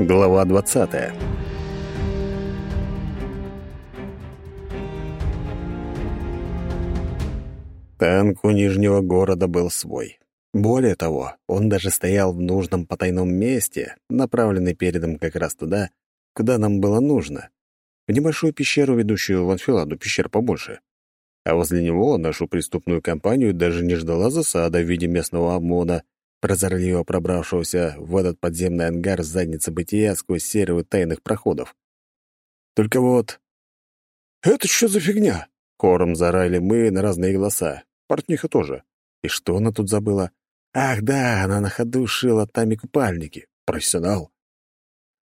Глава 20. Танк у Нижнего города был свой. Более того, он даже стоял в нужном потайном месте, направленный передом как раз туда, куда нам было нужно. В небольшую пещеру, ведущую в Анфиладу, пещер побольше. А возле него нашу преступную компанию даже не ждала засада в виде местного ОМОНа, прозорливо пробравшегося в этот подземный ангар задницы бытия сквозь серию тайных проходов. Только вот... «Это что за фигня?» — хором зарали мы на разные голоса. Портниха тоже. И что она тут забыла? Ах, да, она на ходу шила тами купальники. Профессионал.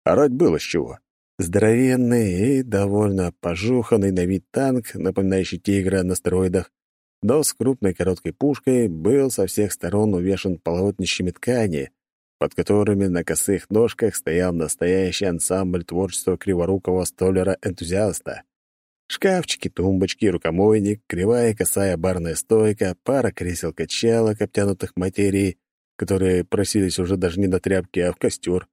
Орать было с чего. Здоровенный и довольно пожуханный на вид танк, напоминающий тигра на стероидах, но с крупной короткой пушкой был со всех сторон увешан полотнищами ткани, под которыми на косых ножках стоял настоящий ансамбль творчества криворукого столера-энтузиаста. Шкафчики, тумбочки, рукомойник, кривая косая барная стойка, пара кресел-качалок, обтянутых материей, которые просились уже даже не на тряпки, а в костер.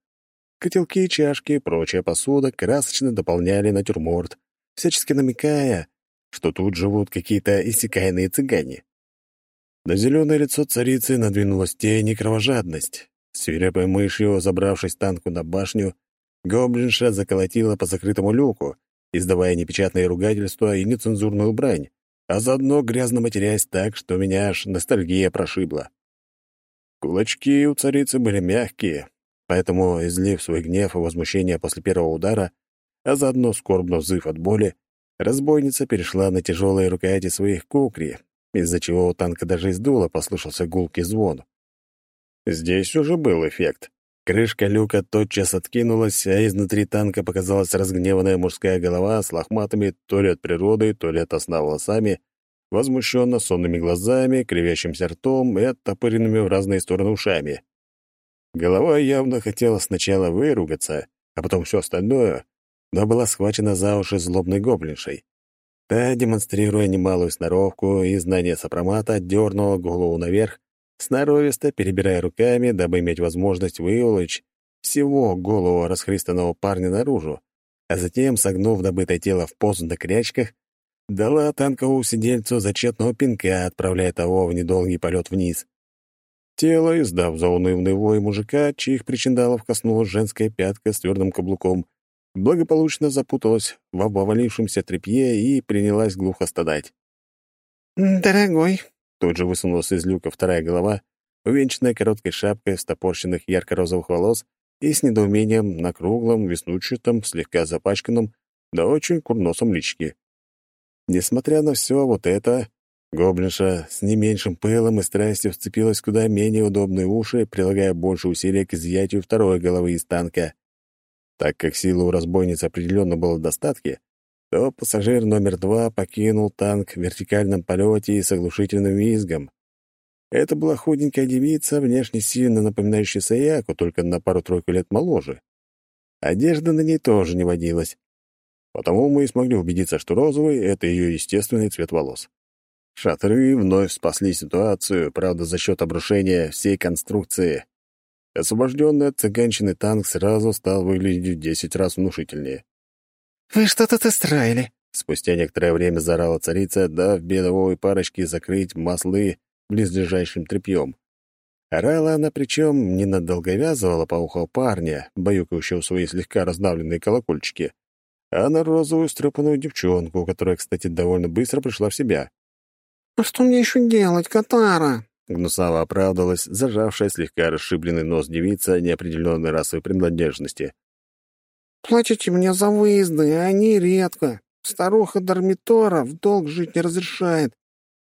Котелки, чашки и прочая посуда красочно дополняли натюрморт, всячески намекая, что тут живут какие-то иссякаянные цыгане. На зеленое лицо царицы надвинулась тень и кровожадность. Свирепой мышью, забравшись танку на башню, гоблинша заколотила по закрытому люку, издавая непечатные ругательства и нецензурную брань, а заодно грязно матерясь так, что меня аж ностальгия прошибла. Кулачки у царицы были мягкие, поэтому, излив свой гнев и возмущение после первого удара, а заодно скорбно взыв от боли, разбойница перешла на тяжелые рукояти своих кукри, из-за чего у танка даже из дула послышался гулкий звон. Здесь уже был эффект. Крышка люка тотчас откинулась, а изнутри танка показалась разгневанная мужская голова с лохматыми то ли от природы, то ли от сна волосами, возмущенно сонными глазами, кривящимся ртом и оттопыренными в разные стороны ушами. Голова явно хотела сначала выругаться, а потом все остальное, но была схвачена за уши злобной гоблиншей. Та, демонстрируя немалую сноровку и знание сопромата, дернула голову наверх, сноровисто перебирая руками, дабы иметь возможность выволочь всего голову расхристанного парня наружу, а затем, согнув добытое тело в позу на крячках, дала танковому сидельцу зачетного пинка, отправляя того в недолгий полет вниз. Тело, издав заунывный вой мужика, чьих причиндалов коснулась женская пятка с твердым каблуком, благополучно запуталась в обвалившемся тряпье и принялась глухо стадать. «Дорогой, Тут же высунулась из люка вторая голова, увенчанная короткой шапкой стопорщенных ярко-розовых волос и с недоумением на круглом, веснущатом, слегка запачканном, да очень курносом личке. Несмотря на все вот это, гоблинша с не меньшим пылом и страстью вцепилась куда менее удобные уши, прилагая больше усилий к изъятию второй головы из танка. Так как силы у разбойницы определенно было в достатке, то пассажир номер два покинул танк в вертикальном полете и с оглушительным визгом. Это была худенькая девица, внешне сильно напоминающая Саяку, только на пару-тройку лет моложе. Одежда на ней тоже не водилась. Потому мы и смогли убедиться, что розовый — это ее естественный цвет волос. Шатры вновь спасли ситуацию, правда, за счет обрушения всей конструкции. Освобожденный от цыганщины танк сразу стал выглядеть в десять раз внушительнее. «Вы что тут устроили?» Спустя некоторое время заорала царица, дав бедовой парочке закрыть маслы близлежащим тряпьем. Орала она причем не на долговязого по уху парня, баюкающего свои слегка раздавленные колокольчики, а на розовую стрепанную девчонку, которая, кстати, довольно быстро пришла в себя. «А что мне еще делать, Катара?» Гнусаво оправдалась, зажавшая слегка расшибленный нос девица неопределенной расовой принадлежности. Платите мне за выезды, а они редко. Старуха Дармитора в долг жить не разрешает.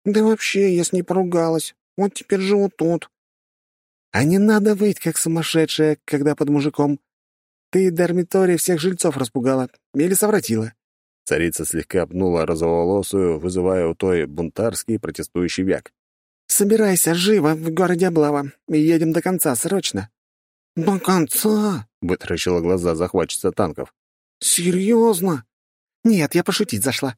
Да вообще, я с ней поругалась. Вот теперь живу тут. А не надо выть, как сумасшедшая, когда под мужиком. Ты Дармиторе всех жильцов распугала или совратила. Царица слегка пнула розоволосую, вызывая у той бунтарский протестующий вяк. «Собирайся живо в городе Облава и едем до конца, срочно». «До конца?» — вытаращила глаза захватчица танков. «Серьезно?» «Нет, я пошутить зашла».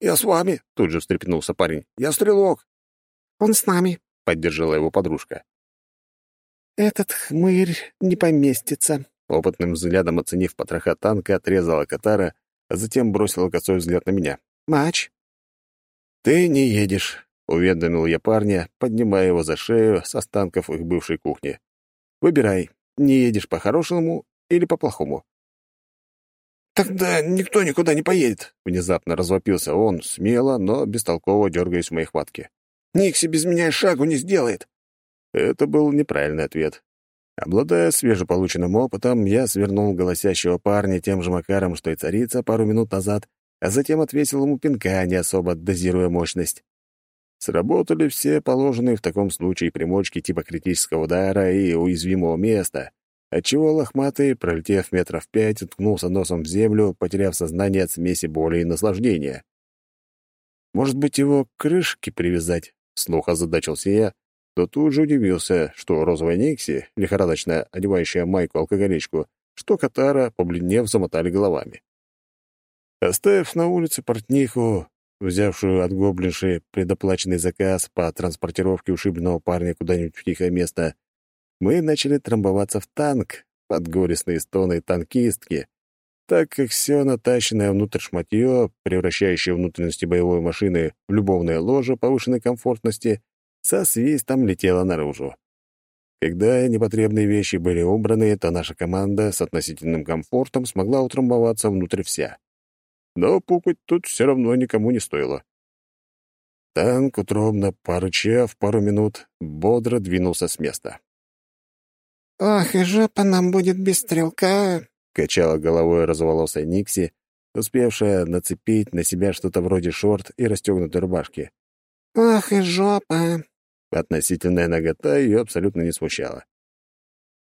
«Я с вами», — тут же встрепенулся парень. «Я стрелок». «Он с нами», — поддержала его подружка. «Этот хмырь не поместится», — Опытным взглядом оценив потроха танка, отрезала Катара, а затем бросила косой взгляд на меня. «Мач?» «Ты не едешь», — уведомил я парня, поднимая его за шею с останков их бывшей кухни. «Выбирай, не едешь по-хорошему или по-плохому». «Тогда никто никуда не поедет», — внезапно развопился он, смело, но бестолково дергаясь в моей хватке. «Никси без меня шагу не сделает». Это был неправильный ответ. Обладая свежеполученным опытом, я свернул голосящего парня тем же макаром, что и царица пару минут назад, а затем отвесил ему пинка, не особо дозируя мощность. Сработали все положенные в таком случае примочки типа критического удара и уязвимого места, отчего лохматый, пролетев метров пять, уткнулся носом в землю, потеряв сознание от смеси боли и наслаждения. «Может быть, его к крышке привязать?» — слух озадачился я, то тут же удивился, что розовая Никси, лихорадочно одевающая майку-алкоголичку, что Катара, побледнев, замотали головами. Оставив на улице портниху, взявшую от гоблинши предоплаченный заказ по транспортировке ушибленного парня куда-нибудь в тихое место, мы начали трамбоваться в танк под горестные стоны танкистки, так как все натащенное внутрь шматье, превращающее внутренности боевой машины в любовное ложе повышенной комфортности, со свистом летела наружу. Когда непотребные вещи были убраны, то наша команда с относительным комфортом смогла утрамбоваться внутрь вся. Но пукать тут все равно никому не стоило. Танк, утробно порычав пару минут, бодро двинулся с места. «Ох, и жопа нам будет без стрелка!» — качала головой розоволосая Никси, успевшая нацепить на себя что-то вроде шорт и расстегнутой рубашки. «Ох и жопа!» Относительная нагота ее абсолютно не смущала.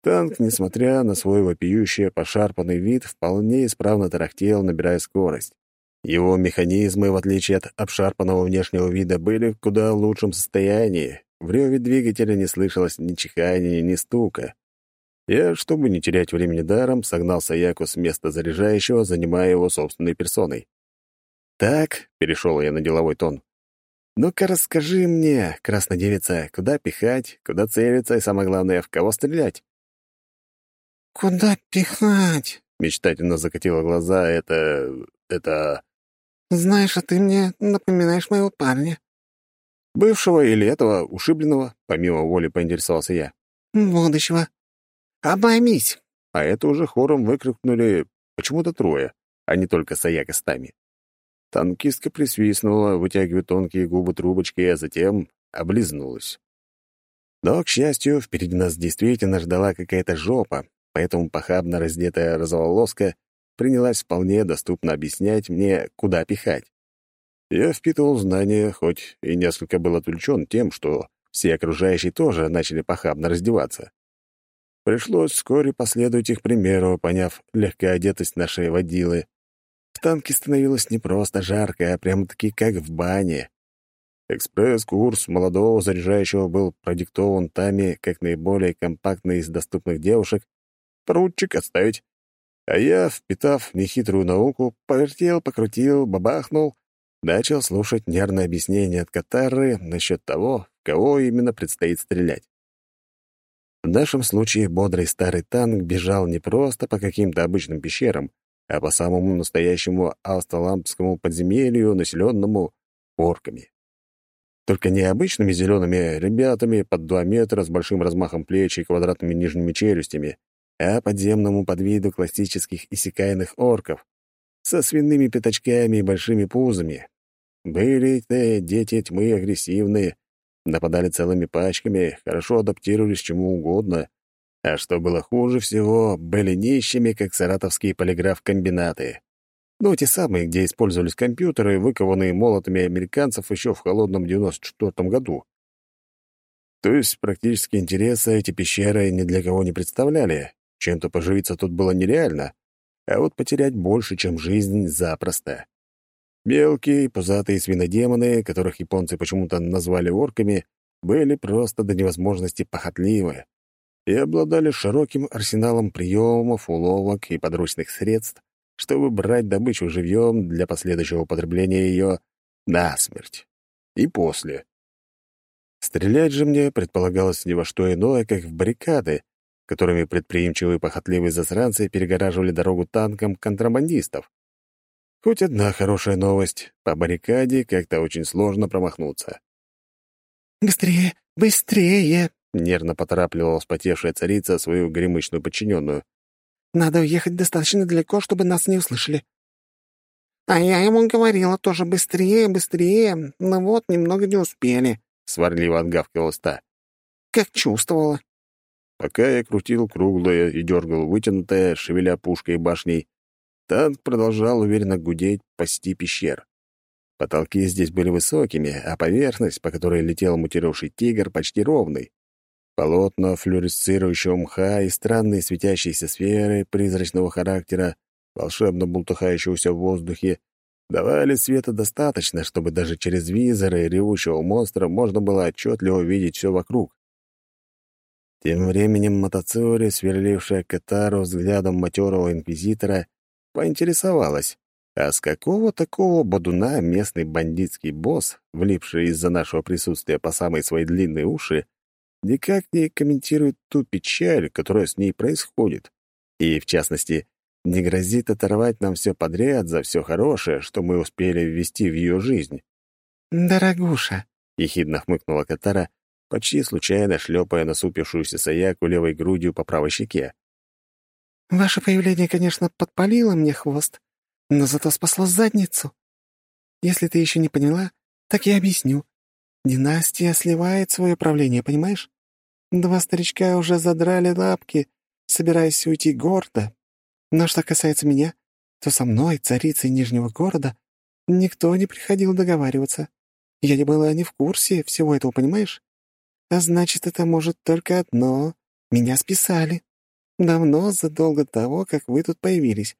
Танк, несмотря на свой вопиющий, пошарпанный вид, вполне исправно тарахтел, набирая скорость. Его механизмы, в отличие от обшарпанного внешнего вида, были в куда лучшем состоянии. В реве двигателя не слышалось ни чихания, ни стука. Я, чтобы не терять времени даром, согнал Саяку с места заряжающего, занимая его собственной персоной. «Так», — перешел я на деловой тон, «Ну-ка расскажи мне, краснодевица, куда пихать, куда целиться и, самое главное, в кого стрелять?» «Куда пихать?» — мечтательно закатила глаза. «Это... это...» «Знаешь, а ты мне напоминаешь моего парня». «Бывшего или этого, ушибленного?» — помимо воли поинтересовался я. «Будущего. Обоймись!» А это уже хором выкрикнули почему-то трое, а не только Саяка с Тами. Танкистка присвистнула, вытягивая тонкие губы трубочки, а затем облизнулась. Но, к счастью, впереди нас действительно ждала какая-то жопа, поэтому похабно раздетая розоволоска принялась вполне доступно объяснять мне, куда пихать. Я впитывал знания, хоть и несколько был отвлечен тем, что все окружающие тоже начали похабно раздеваться. Пришлось вскоре последовать их примеру, поняв легкоодетость нашей водилы, в танке становилось не просто жарко, а прямо-таки как в бане. Экспресс-курс молодого заряжающего был продиктован Тами как наиболее компактной из доступных девушек. Поручик отставить. А я, впитав нехитрую науку, повертел, покрутил, бабахнул, начал слушать нервное объяснение от Катары насчет того, кого именно предстоит стрелять. В нашем случае бодрый старый танк бежал не просто по каким-то обычным пещерам, а по самому настоящему асталампскому подземелью, населенному орками. Только не обычными зелеными ребятами под два метра с большим размахом плеч и квадратными нижними челюстями, а подземному подвиду классических иссякаянных орков со свиными пятачками и большими пузами. Были-то дети тьмы агрессивные, нападали целыми пачками, хорошо адаптировались чему угодно, а что было хуже всего, были нищими, как саратовские полиграф-комбинаты. Ну, те самые, где использовались компьютеры, выкованные молотами американцев еще в холодном 94 году. То есть практически интереса эти пещеры ни для кого не представляли. Чем-то поживиться тут было нереально, а вот потерять больше, чем жизнь, запросто. Мелкие, пузатые свинодемоны, которых японцы почему-то назвали орками, были просто до невозможности похотливы и обладали широким арсеналом приемов, уловок и подручных средств, чтобы брать добычу живьем для последующего употребления ее насмерть. И после. Стрелять же мне предполагалось ни во что иное, как в баррикады, которыми предприимчивые похотливые засранцы перегораживали дорогу танкам контрабандистов. Хоть одна хорошая новость — по баррикаде как-то очень сложно промахнуться. «Быстрее, быстрее!» — нервно поторапливала вспотевшая царица свою гремычную подчиненную. «Надо уехать достаточно далеко, чтобы нас не услышали». «А я ему говорила тоже быстрее, быстрее, но вот немного не успели», — сварливо отгавкивалась та. «Как чувствовала». Пока я крутил круглое и дергал вытянутое, шевеля пушкой и башней, танк продолжал уверенно гудеть почти пещер. Потолки здесь были высокими, а поверхность, по которой летел мутировавший тигр, почти ровной. Полотна флюоресцирующего мха и странные светящиеся сферы призрачного характера, волшебно бултыхающегося в воздухе, давали света достаточно, чтобы даже через визоры ревущего монстра можно было отчетливо видеть все вокруг. Тем временем Мотоцори, сверлившая Катару взглядом матерого инквизитора, поинтересовалась, а с какого такого бодуна местный бандитский босс, влипший из-за нашего присутствия по самой своей длинной уши, никак не комментирует ту печаль, которая с ней происходит, и, в частности, не грозит оторвать нам все подряд за все хорошее, что мы успели ввести в ее жизнь. «Дорогуша», — ехидно хмыкнула Катара, почти случайно шлепая насупившуюся Саяку левой грудью по правой щеке. «Ваше появление, конечно, подпалило мне хвост, но зато спасло задницу. Если ты еще не поняла, так я объясню. Династия сливает свое правление, понимаешь? Два старичка уже задрали лапки, собираясь уйти гордо. Но что касается меня, то со мной, царицей Нижнего города, никто не приходил договариваться. Я не была не в курсе всего этого, понимаешь? А значит, это может только одно. Меня списали. Давно, задолго до того, как вы тут появились.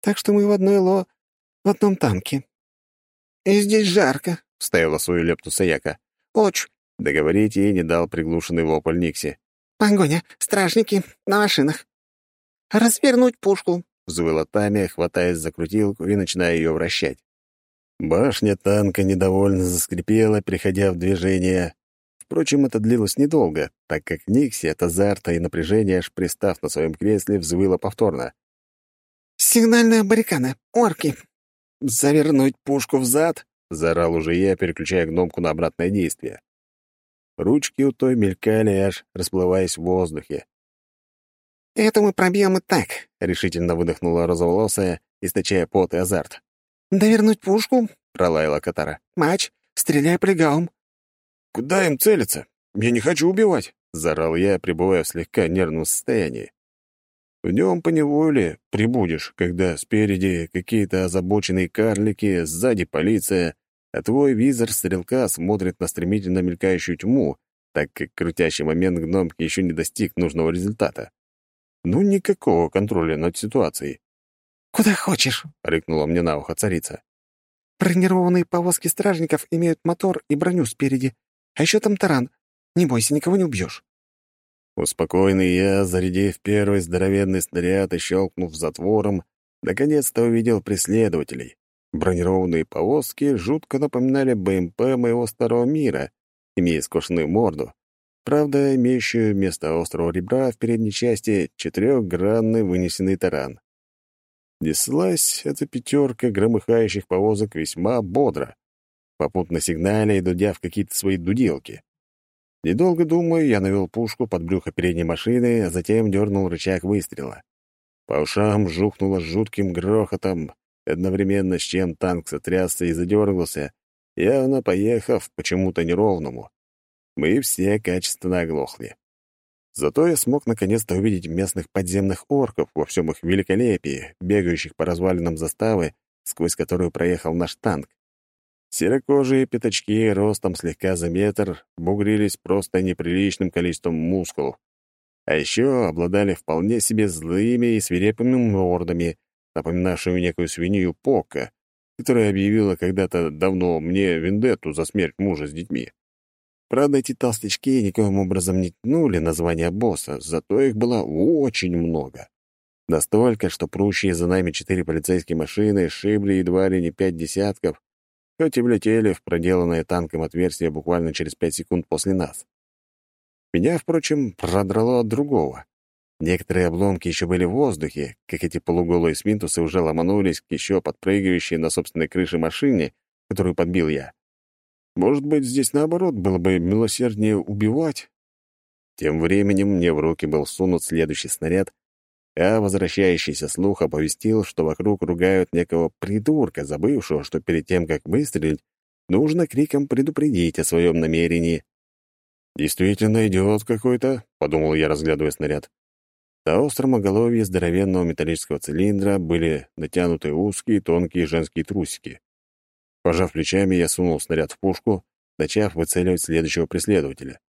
Так что мы в одной ло... в одном танке. «И здесь жарко», — вставила свою лепту Саяка. «Очень». Договорить ей не дал приглушенный вопль Никси. «Погоня! Стражники! На машинах!» «Развернуть пушку!» — взвыла Тамия, хватаясь за крутилку и начиная ее вращать. Башня танка недовольно заскрипела, приходя в движение. Впрочем, это длилось недолго, так как Никси от азарта и напряжения, аж пристав на своем кресле, взвыла повторно. «Сигнальная баррикада! Орки!» «Завернуть пушку в зад!» — заорал уже я, переключая гномку на обратное действие. Ручки у той мелькали, аж расплываясь в воздухе. «Это мы пробьем и так», — решительно выдохнула розоволосая, источая пот и азарт. «Довернуть пушку?» — пролаяла Катара. «Мач, стреляй прыгаум». «Куда им целиться? Я не хочу убивать!» — заорал я, пребывая в слегка нервном состоянии. В нем поневоле прибудешь, когда спереди какие-то озабоченные карлики, сзади полиция, а твой визор стрелка смотрит на стремительно мелькающую тьму, так как крутящий момент гномки еще не достиг нужного результата. Ну, никакого контроля над ситуацией. «Куда хочешь», — рыкнула мне на ухо царица. «Бронированные повозки стражников имеют мотор и броню спереди, а еще там таран. Не бойся, никого не убьешь». Успокоенный я, зарядив первый здоровенный снаряд и щелкнув затвором, наконец-то увидел преследователей. Бронированные повозки жутко напоминали БМП моего старого мира, имея скошенную морду, правда, имеющую вместо острого ребра в передней части четырехгранный вынесенный таран. Неслась эта пятерка громыхающих повозок весьма бодро, попутно сигналя и дудя в какие-то свои дуделки. Недолго думая, я навел пушку под брюхо передней машины, а затем дернул рычаг выстрела. По ушам жухнуло жутким грохотом, одновременно с чем танк сотрясся и задергался, явно поехав почему-то неровному. Мы все качественно оглохли. Зато я смог наконец-то увидеть местных подземных орков во всем их великолепии, бегающих по развалинам заставы, сквозь которую проехал наш танк. Серокожие пятачки ростом слегка за метр бугрились просто неприличным количеством мускулов. А еще обладали вполне себе злыми и свирепыми мордами, напоминавшими некую свинью Пока, которая объявила когда-то давно мне вендетту за смерть мужа с детьми. Правда, эти толстячки никоим образом не тянули название босса, зато их было очень много. Настолько, что прущие за нами четыре полицейские машины шибли едва ли не пять десятков, хоть и влетели в проделанное танком отверстие буквально через пять секунд после нас. Меня, впрочем, продрало от другого. Некоторые обломки еще были в воздухе, как эти полуголые свинтусы уже ломанулись к еще подпрыгивающей на собственной крыше машине, которую подбил я. Может быть, здесь наоборот было бы милосерднее убивать? Тем временем мне в руки был сунут следующий снаряд, а возвращающийся слух оповестил, что вокруг ругают некого придурка, забывшего, что перед тем, как выстрелить, нужно криком предупредить о своем намерении. «Действительно идиот какой-то», — подумал я, разглядывая снаряд. На остром оголовье здоровенного металлического цилиндра были натянуты узкие тонкие женские трусики. Пожав плечами, я сунул снаряд в пушку, начав выцеливать следующего преследователя.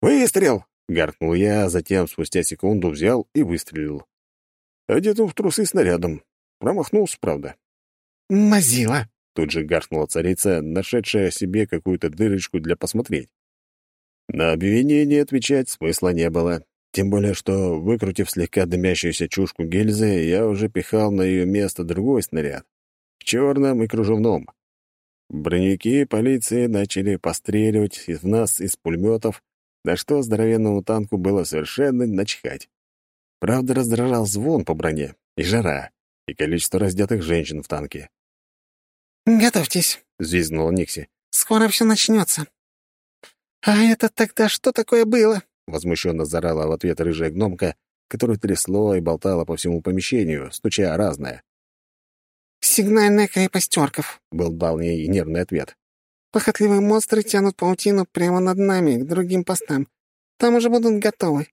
«Выстрел!» — гаркнул я, а затем спустя секунду взял и выстрелил. Одетым в трусы снарядом. Промахнулся, правда. «Мазила!» — тут же гаркнула царица, нашедшая себе какую-то дырочку для посмотреть. На обвинение отвечать смысла не было, тем более что, выкрутив слегка дымящуюся чушку гильзы, я уже пихал на ее место другой снаряд, в черном и кружевном. Броневики полиции начали постреливать из нас из пулеметов, на что здоровенному танку было совершенно начхать. Правда, раздражал звон по броне, и жара, и количество раздетых женщин в танке. «Готовьтесь», — взвизгнула Никси. «Скоро все начнется». «А это тогда что такое было?» — возмущенно зарала в ответ рыжая гномка, которую трясло и болтала по всему помещению, стуча разное. «Сигнальная крепость орков», — был дал ей нервный ответ. «Похотливые монстры тянут паутину прямо над нами, к другим постам. Там уже будут готовы».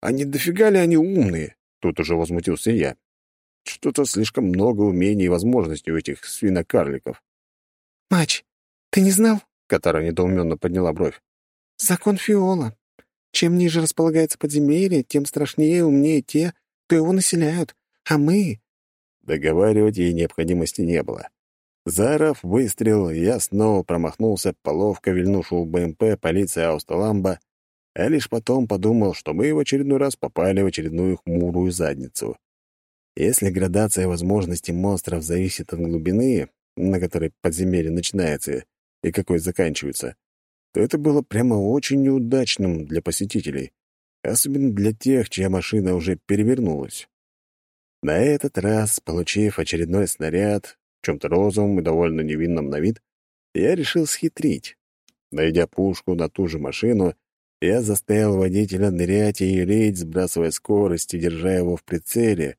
«А не дофига ли они умные?» — тут уже возмутился я. «Что-то слишком много умений и возможностей у этих свинокарликов». «Мач, ты не знал?» — Катара недоуменно подняла бровь. «Закон Фиола. Чем ниже располагается подземелье, тем страшнее и умнее те, кто его населяют. А мы...» Договаривать ей необходимости не было. Заорав выстрел, я снова промахнулся по ловко вильнувшему БМП полиции Аусталамба, а лишь потом подумал, что мы в очередной раз попали в очередную хмурую задницу. Если градация возможностей монстров зависит от глубины, на которой подземелье начинается и какой заканчивается, то это было прямо очень неудачным для посетителей, особенно для тех, чья машина уже перевернулась. На этот раз, получив очередной снаряд, чем-то розовом и довольно невинном на вид, я решил схитрить. Найдя пушку на ту же машину, я заставил водителя нырять и юлить, сбрасывая скорость и держа его в прицеле,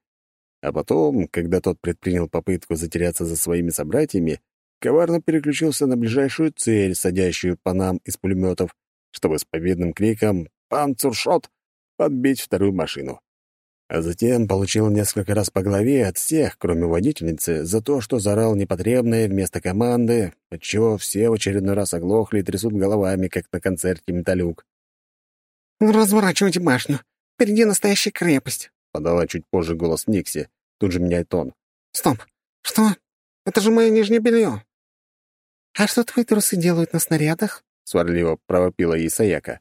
а потом, когда тот предпринял попытку затеряться за своими собратьями, коварно переключился на ближайшую цель, садящую по нам из пулеметов, чтобы с победным криком «Панцуршот!» подбить вторую машину. А затем получил несколько раз по голове от всех, кроме водительницы, за то, что заорал непотребное вместо команды, отчего все в очередной раз оглохли и трясут головами, как на концерте «Металюк». «Разворачивайте башню. Впереди настоящая крепость», — подала чуть позже голос Никси, тут же меняет тон. «Стоп! Что? Это же мое нижнее белье. «А что твои трусы делают на снарядах?» — сварливо провопила ей Саяка.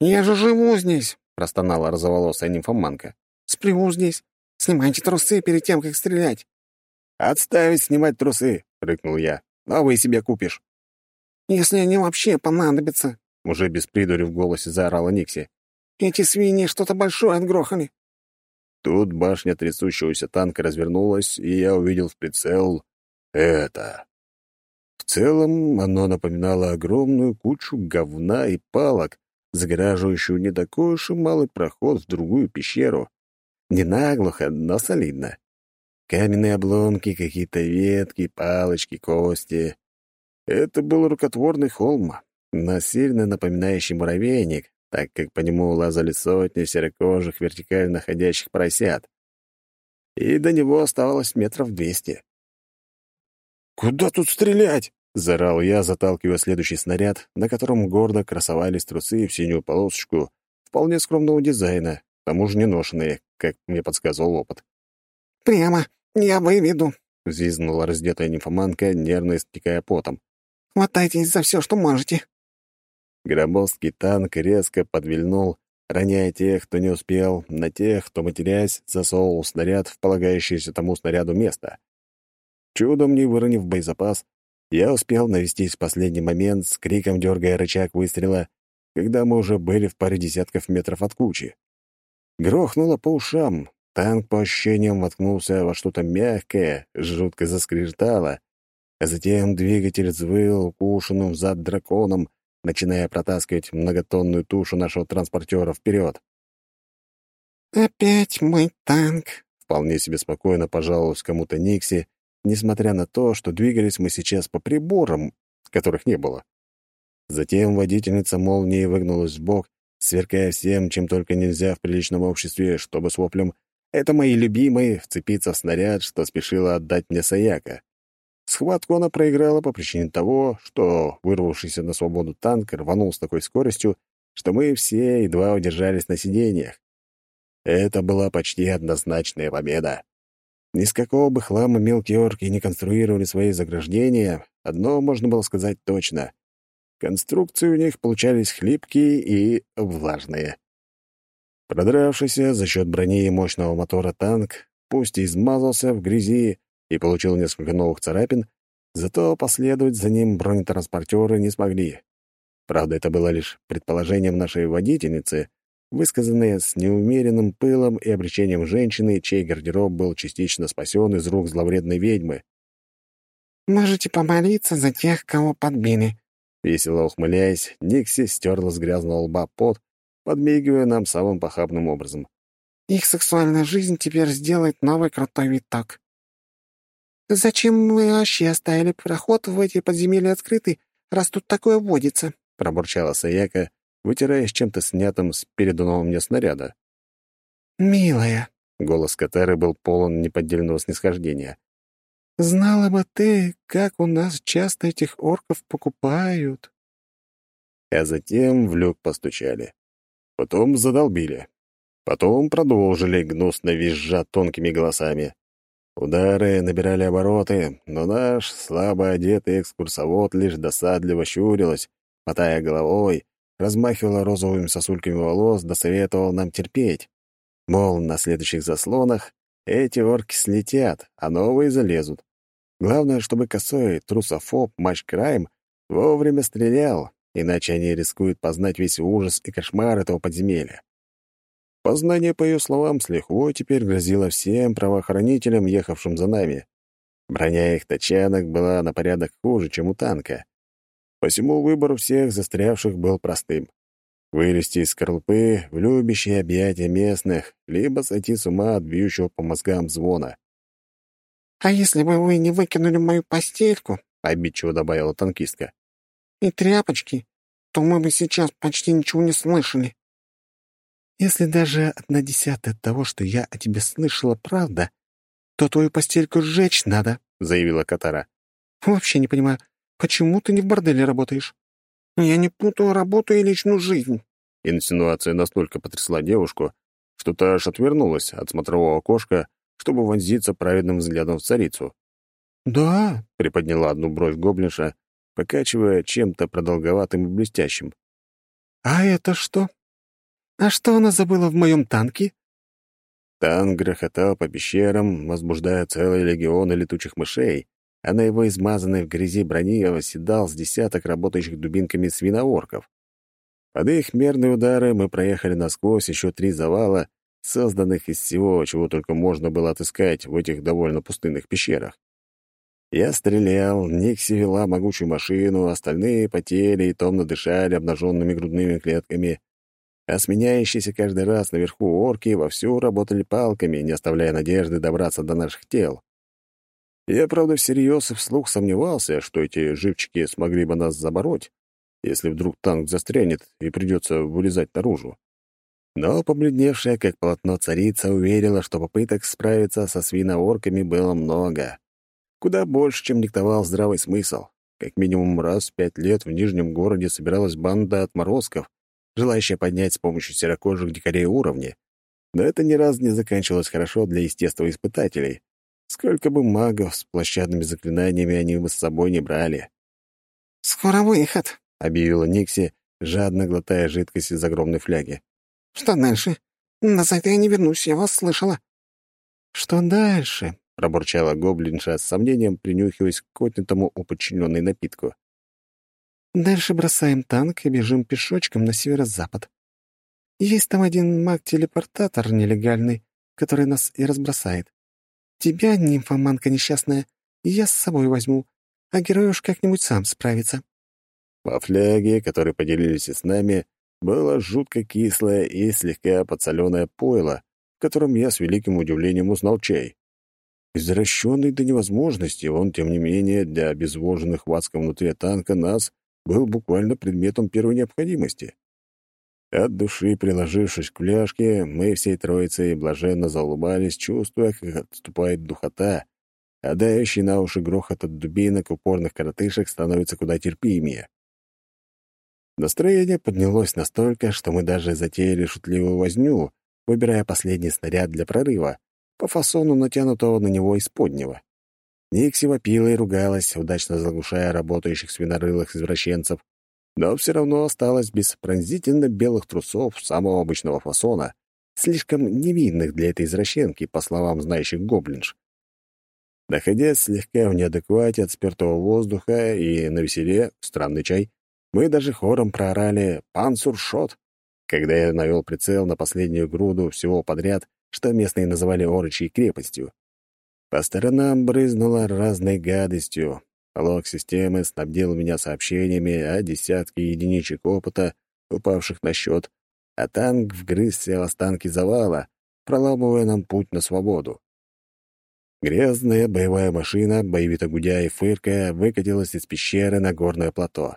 «Я же живу здесь!» — простонала розоволосая нимфоманка. «Сплю здесь. Снимайте трусы перед тем, как стрелять». «Отставить снимать трусы!» — рыкнул я. «Новые себе купишь». «Если они вообще понадобятся!» — уже без придури в голосе заорала Никси. «Эти свиньи что-то большое отгрохали». Тут башня трясущегося танка развернулась, и я увидел в прицел это. В целом оно напоминало огромную кучу говна и палок, загораживающую не такой уж и малый проход в другую пещеру. Не наглухо, но солидно. Каменные обломки, какие-то ветки, палочки, кости. Это был рукотворный холм, но сильно напоминающий муравейник, так как по нему лазали сотни серокожих вертикально ходящих поросят. И до него оставалось метров двести. «Куда тут стрелять?» — заорал я, заталкивая следующий снаряд, на котором гордо красовались трусы в синюю полосочку вполне скромного дизайна, к тому же не ношенные, как мне подсказывал опыт. «Прямо, я выведу», — взвизгнула раздетая нимфоманка, нервно истекая потом. «Хватайтесь за все, что можете». Громоздкий танк резко подвильнул, роняя тех, кто не успел, на тех, кто, матерясь, засовывал снаряд в полагающееся тому снаряду место. Чудом не выронив боезапас, я успел навестись в последний момент с криком, дергая рычаг выстрела, когда мы уже были в паре десятков метров от кучи. Грохнуло по ушам. Танк, по ощущениям, воткнулся во что-то мягкое, жутко заскрежетало, а затем двигатель взвыл укушенным зад драконом, начиная протаскивать многотонную тушу нашего транспортера вперед. «Опять мой танк!» — вполне себе спокойно пожаловалась кому-то Никси, несмотря на то, что двигались мы сейчас по приборам, которых не было. Затем водительница молнии выгнулась в бок, сверкая всем, чем только нельзя в приличном обществе, чтобы с воплем «Это мои любимые!» вцепиться в снаряд, что спешила отдать мне Саяка. Схватку она проиграла по причине того, что вырвавшийся на свободу танк рванул с такой скоростью, что мы все едва удержались на сиденьях. Это была почти однозначная победа. Ни с какого бы хлама мелкие орки не конструировали свои заграждения, одно можно было сказать точно. Конструкции у них получались хлипкие и влажные. Продравшийся за счет брони и мощного мотора танк, пусть и измазался в грязи и получил несколько новых царапин, зато последовать за ним бронетранспортеры не смогли. Правда, это было лишь предположением нашей водительницы, высказанное с неумеренным пылом и обречением женщины, чей гардероб был частично спасен из рук зловредной ведьмы. «Можете помолиться за тех, кого подбили», Весело ухмыляясь, Никси стерла с грязного лба пот, подмигивая нам самым похабным образом. «Их сексуальная жизнь теперь сделает новый крутой виток». «Зачем мы вообще оставили проход в эти подземелья открытый, раз тут такое водится?» — пробурчала Саяка, вытираясь чем-то снятым с переданного мне снаряда. «Милая», — голос Катары был полон неподдельного снисхождения, Знала бы ты, как у нас часто этих орков покупают. А затем в люк постучали. Потом задолбили. Потом продолжили гнусно визжа тонкими голосами. Удары набирали обороты, но наш слабо одетый экскурсовод лишь досадливо щурилась, мотая головой, размахивала розовыми сосульками волос, досоветовал нам терпеть. Мол, на следующих заслонах эти орки слетят, а новые залезут. Главное, чтобы косой трусофоб Матч Крайм вовремя стрелял, иначе они рискуют познать весь ужас и кошмар этого подземелья. Познание, по ее словам, с лихвой теперь грозило всем правоохранителям, ехавшим за нами. Броня их тачанок была на порядок хуже, чем у танка. Посему выбор всех застрявших был простым. Вылезти из скорлупы в любящие объятия местных, либо сойти с ума от бьющего по мозгам звона. «А если бы вы не выкинули мою постельку?» — обидчиво добавила танкистка. «И тряпочки, то мы бы сейчас почти ничего не слышали». «Если даже одна десятая того, что я о тебе слышала, правда, то твою постельку сжечь надо», — заявила Катара. «Вообще не понимаю, почему ты не в борделе работаешь? Я не путаю работу и личную жизнь». Инсинуация настолько потрясла девушку, что та аж отвернулась от смотрового окошка чтобы вонзиться праведным взглядом в царицу. «Да», — приподняла одну бровь гоблинша, покачивая чем-то продолговатым и блестящим. «А это что? А что она забыла в моем танке?» Танк грохотал по пещерам, возбуждая целый легион летучих мышей, а на его измазанной в грязи брони восседал с десяток работающих дубинками свиноорков. Под их мерные удары мы проехали насквозь еще три завала созданных из всего, чего только можно было отыскать в этих довольно пустынных пещерах. Я стрелял, Никси вела могучую машину, остальные потели и томно дышали обнаженными грудными клетками, а сменяющиеся каждый раз наверху орки вовсю работали палками, не оставляя надежды добраться до наших тел. Я, правда, всерьез и вслух сомневался, что эти живчики смогли бы нас забороть, если вдруг танк застрянет и придется вылезать наружу. Но побледневшая, как полотно царица, уверила, что попыток справиться со свиноорками было много. Куда больше, чем диктовал здравый смысл. Как минимум раз в пять лет в Нижнем городе собиралась банда отморозков, желающая поднять с помощью серокожих дикарей уровни. Но это ни разу не заканчивалось хорошо для естествоиспытателей. Сколько бы магов с площадными заклинаниями они бы с собой не брали. «Скоро выход», — объявила Никси, жадно глотая жидкость из огромной фляги. Что дальше? Назад я не вернусь, я вас слышала». «Что дальше?» — пробурчала гоблинша с сомнением, принюхиваясь к отнятому у подчиненной напитку. «Дальше бросаем танк и бежим пешочком на северо-запад. Есть там один маг-телепортатор нелегальный, который нас и разбросает. Тебя, нимфоманка несчастная, я с собой возьму, а герой уж как-нибудь сам справится». Во фляге, которые поделились с нами, было жутко кислое и слегка подсоленое пойло, в котором я с великим удивлением узнал чай. Извращенный до невозможности, он, тем не менее, для обезвоженных в адском внутри танка нас был буквально предметом первой необходимости. От души приложившись к фляжке, мы всей троицей блаженно заулыбались, чувствуя, как отступает духота, а дающий на уши грохот от дубинок упорных коротышек становится куда терпимее. Настроение поднялось настолько, что мы даже затеяли шутливую возню, выбирая последний снаряд для прорыва, по фасону натянутого на него исподнего. Никси вопила и ругалась, удачно заглушая работающих свинорылых извращенцев, но все равно осталась без пронзительно белых трусов самого обычного фасона, слишком невинных для этой извращенки, по словам знающих гоблинж. Находясь слегка в неадеквате от спиртового воздуха и на веселе, странный чай, мы даже хором проорали «Пансуршот», когда я навел прицел на последнюю груду всего подряд, что местные называли орочьей крепостью. По сторонам брызнуло разной гадостью. Лог системы снабдил меня сообщениями о десятке единичек опыта, упавших на счет, а танк вгрызся в останки завала, проламывая нам путь на свободу. Грязная боевая машина, боевито гудя и фыркая, выкатилась из пещеры на горное плато.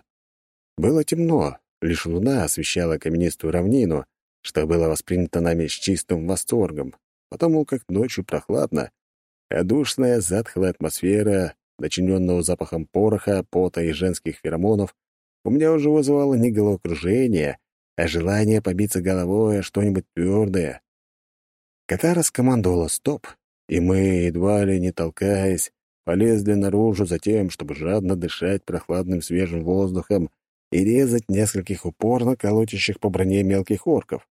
Было темно, лишь луна освещала каменистую равнину, что было воспринято нами с чистым восторгом, потому как ночью прохладно, а душная затхлая атмосфера, начиненного запахом пороха, пота и женских феромонов, у меня уже вызывало не головокружение, а желание побиться головой о что-нибудь твердое. Катара скомандовала «стоп», и мы, едва ли не толкаясь, полезли наружу за тем, чтобы жадно дышать прохладным свежим воздухом и резать нескольких упорно колотящих по броне мелких орков.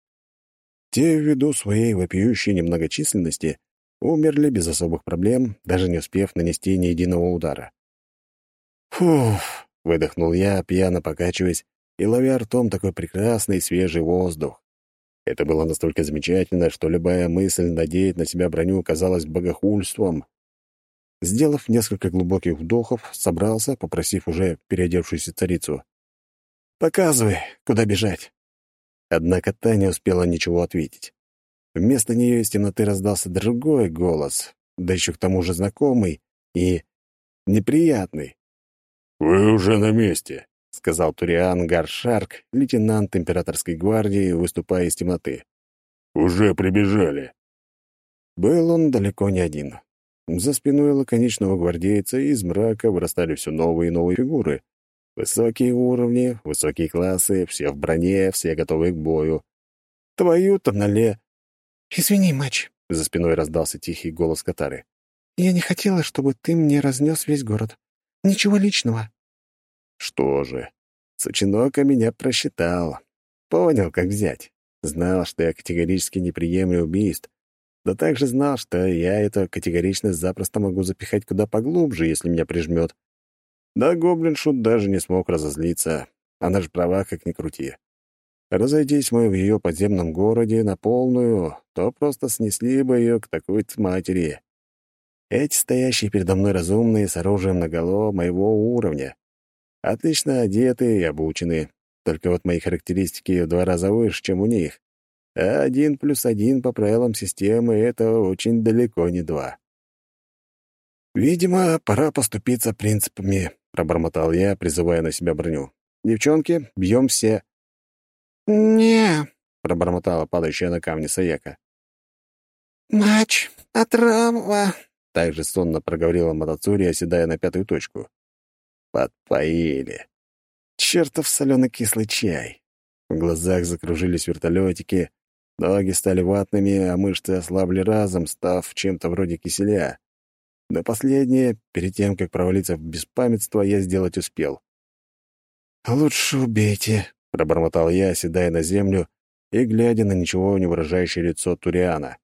Те, ввиду своей вопиющей немногочисленности, умерли без особых проблем, даже не успев нанести ни единого удара. «Фуф!» — выдохнул я, пьяно покачиваясь и ловя ртом такой прекрасный свежий воздух. Это было настолько замечательно, что любая мысль надеть на себя броню казалась богохульством. Сделав несколько глубоких вдохов, собрался, попросив уже переодевшуюся царицу. «Показывай, куда бежать». Однако та не успела ничего ответить. Вместо нее из темноты раздался другой голос, да еще к тому же знакомый и неприятный. «Вы уже на месте», — сказал Туриан Гаршарк, лейтенант императорской гвардии, выступая из темноты. «Уже прибежали». Был он далеко не один. За спиной лаконичного гвардейца из мрака вырастали все новые и новые фигуры, Высокие уровни, высокие классы, все в броне, все готовы к бою. Твою-то нале... «Извини, матч», — за спиной раздался тихий голос Катары. «Я не хотела, чтобы ты мне разнес весь город. Ничего личного». Что же, Сучинока меня просчитал. Понял, как взять. Знал, что я категорически не приемлю убийств, но также знал, что я эту категоричность запросто могу запихать куда поглубже, если меня прижмет. Да гоблин-шут даже не смог разозлиться. Она же права, как ни крути. Разойдись мы в ее подземном городе на полную, то просто снесли бы ее к такой матери. Эти стоящие передо мной разумные с оружием наголо моего уровня. Отлично одеты и обучены. Только вот мои характеристики в два раза выше, чем у них. А один плюс один по правилам системы — это очень далеко не два. Видимо, пора поступиться принципами — пробормотал я, призывая на себя броню. «Девчонки, бьем все». «Не», — пробормотала падающая на камни Саяка. «Мач, отрава», — также сонно проговорила Матацури, оседая на пятую точку. «Подпоили. Чертов соленый кислый чай». В глазах закружились вертолетики, ноги стали ватными, а мышцы ослабли разом, став чем-то вроде киселя. Но последнее, перед тем, как провалиться в беспамятство, я сделать успел. «Лучше убейте», — пробормотал я, оседая на землю и глядя на ничего не выражающее лицо Туриана.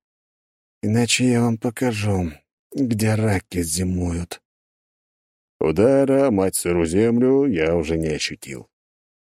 «Иначе я вам покажу, где раки зимуют». Удара, мать сыру землю, я уже не ощутил.